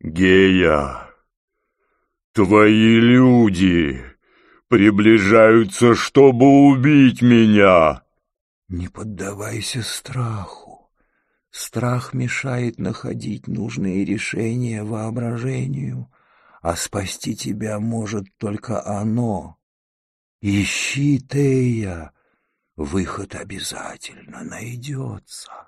Гея, твои люди приближаются, чтобы убить меня. Не поддавайся страху. Страх мешает находить нужные решения воображению, а спасти тебя может только оно. Ищи, Тея, выход обязательно найдется.